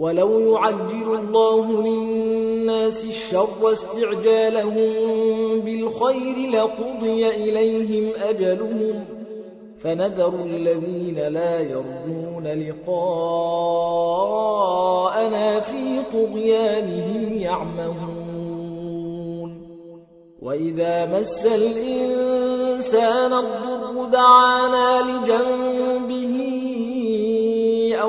ولو يعجل الله للناس الشر استعجالهم بالخير لقضي إليهم أجلهم فنذر الذين لا يرجون لقاءنا في طغيانهم يعمهون وإذا مس الإنسان الضر دعانا لجنبه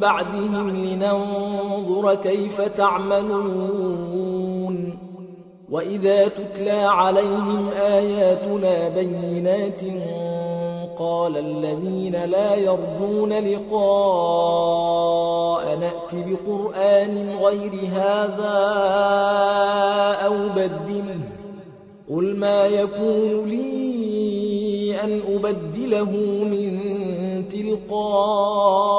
بعدهم لننظر كيف تعملون. وإذا تتلى عليهم آياتنا بينات قال الذين لا يرجون لقاء نأت بقرآن غير هذا أو بدله قل ما يكون لي أن أبدله من تلقاء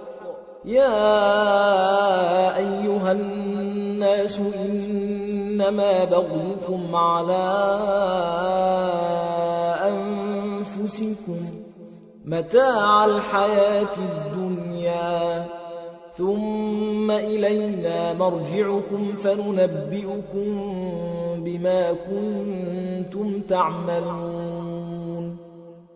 يا أيها الناس إنما بغيكم على أنفسكم متاع الحياة الدنيا ثم إلينا مرجعكم فننبئكم بما كنتم تعملون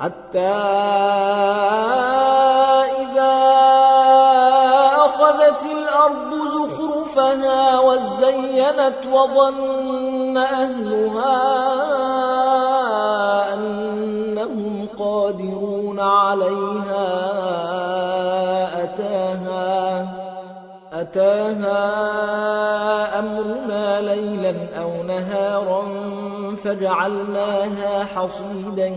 حتى إذا أخذت الأرض زخرفها وزينت وظن أهلها أنهم قادرون عليها أتاها أتاها أمرنا ليلا أو نهارا فجعلناها حصيدا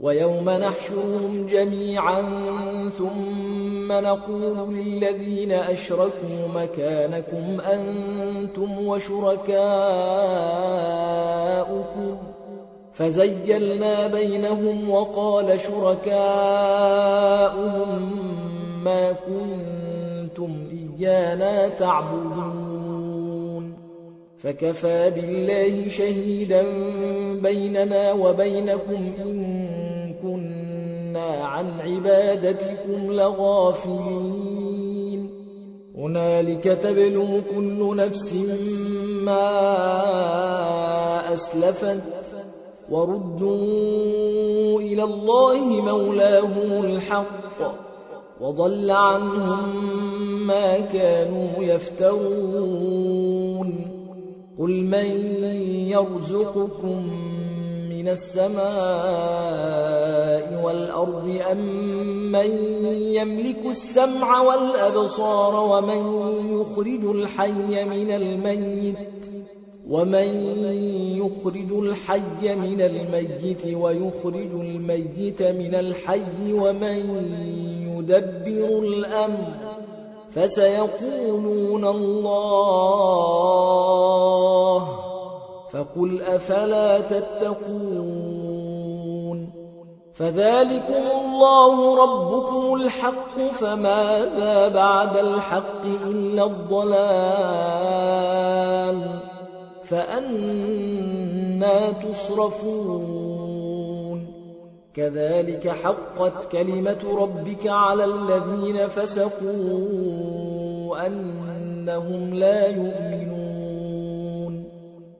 ويوم نحشرهم جميعا ثم نقول للذين أشركوا مكانكم أنتم وشركاؤكم فزيلنا بينهم وقال شركاؤهم ما كنتم إيانا تعبدون فكفى بالله شهيدا بيننا وبينكم إن كنا عن عبادتكم لغافلين. هنالك تبلو كل نفس ما أسلفت وردوا إلى الله مولاهم الحق وضل عنهم ما كانوا يفترون. قل من يرزقكم من السماء والأرض أم من يملك السمع والأبصار ومن يخرج الحي من الميت ومن يخرج الحي من الميت ويخرج الميت من الحي ومن يدبر الأمر فسيقولون الله فقل أفلا تتقون فذلكم الله ربكم الحق فماذا بعد الحق إلا الضلال فأنا تصرفون كذلك حقت كلمة ربك على الذين فسقوا أنهم لا يؤمنون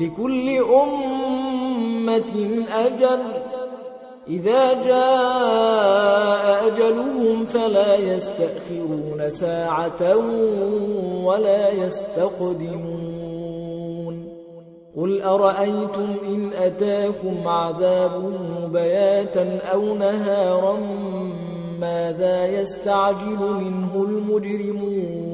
لكل أمة أجل. إذا جاء أجلهم فلا يستأخرون ساعة ولا يستقدمون. قل أرأيتم إن أتاكم عذابه بياتا أو نهارا ماذا يستعجل منه المجرمون؟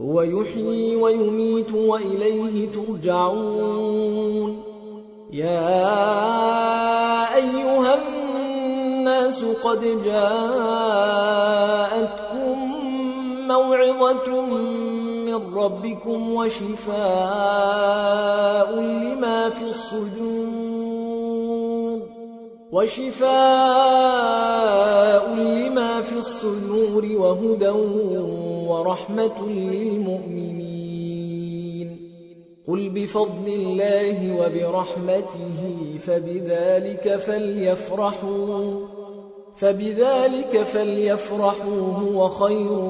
هو يحيي ويميت وإليه ترجعون. يا أيها الناس قد جاءتكم موعظة من ربكم وشفاء لما في الصدور. وشفاء في الصدور وهدى ورحمة للمؤمنين. قل بفضل الله وبرحمته فبذلك فليفرحوا فبذلك فليفرحوا هو خير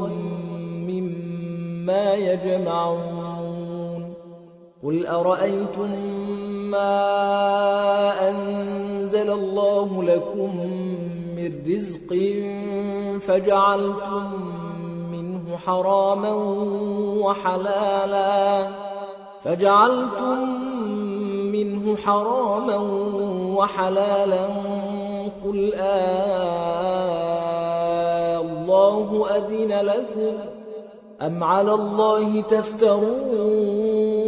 مما يجمعون. قل أرأيتم ما أنزل الله لكم من رزق فجعلتم منه حراما وحلالا. فجعلتم منه حراما وحلالا. قل آه الله أذن لكم. أم على الله تفترون؟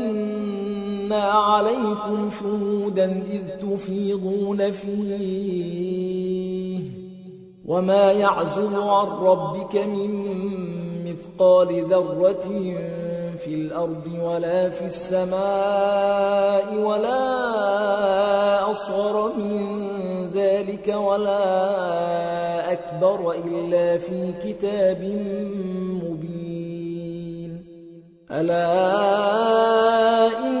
كنا عليكم شهودا إذ تفيضون فيه وما يعزل عن ربك من مثقال ذرة في الأرض ولا في السماء ولا أصغر من ذلك ولا أكبر إلا في كتاب مبين ألا إن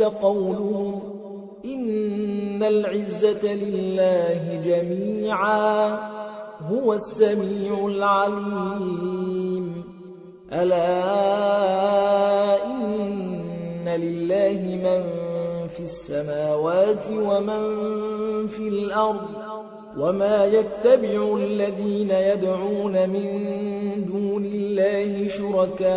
يحزنك قولهم إن العزة لله جميعا هو السميع العليم. ألا إن لله من في السماوات ومن في الأرض وما يتبع الذين يدعون من دون الله شركاء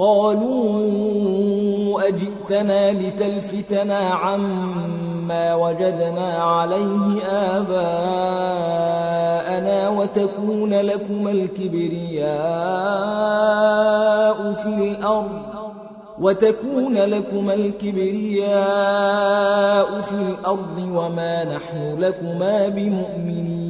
قالوا أجئتنا لتلفتنا عما وجدنا عليه آباءنا وتكون لكما الكبرياء في الأرض وتكون لكما الكبرياء في الأرض وما نحن لكما بمؤمنين.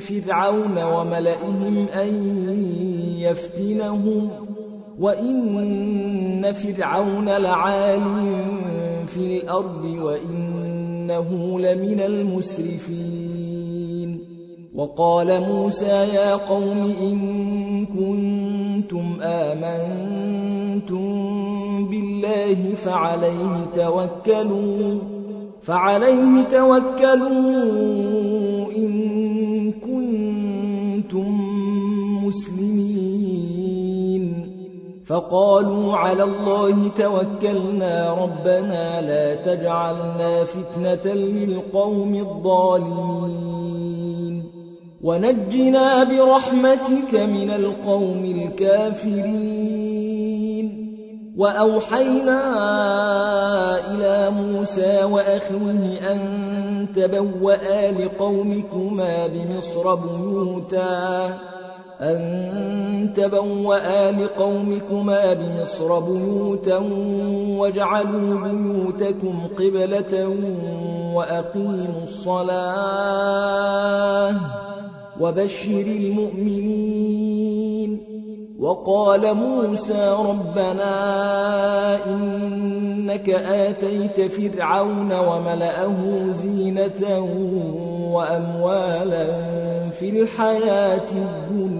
فرعون وملئهم أن يفتنهم وإن فرعون لعال في الأرض وإنه إنه لمن المسرفين. وقال موسى يا قوم إن كنتم آمنتم بالله فعليه توكلوا فعليه توكلوا إن مسلمين فقالوا على الله توكلنا ربنا لا تجعلنا فتنة للقوم الظالمين. ونجنا برحمتك من القوم الكافرين. وأوحينا إلى موسى وأخيه أن تبوأ لقومكما بمصر بيوتاً. أن تبوأ لقومكما بمصر بيوتا واجعلوا بيوتكم قبلة وأقيموا الصلاة وبشر المؤمنين. وقال موسى ربنا إنك آتيت فرعون وملأه زينة وأموالا في الحياة الدنيا.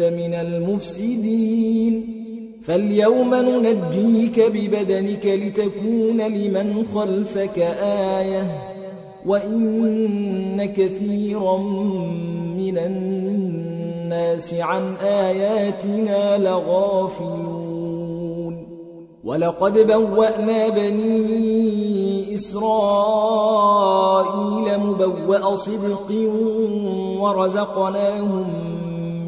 من المفسدين. فاليوم ننجيك ببدنك لتكون لمن خلفك آية وإن كثيرا من الناس عن آياتنا لغافلون. ولقد بوأنا بني إسرائيل مبوأ صدق ورزقناهم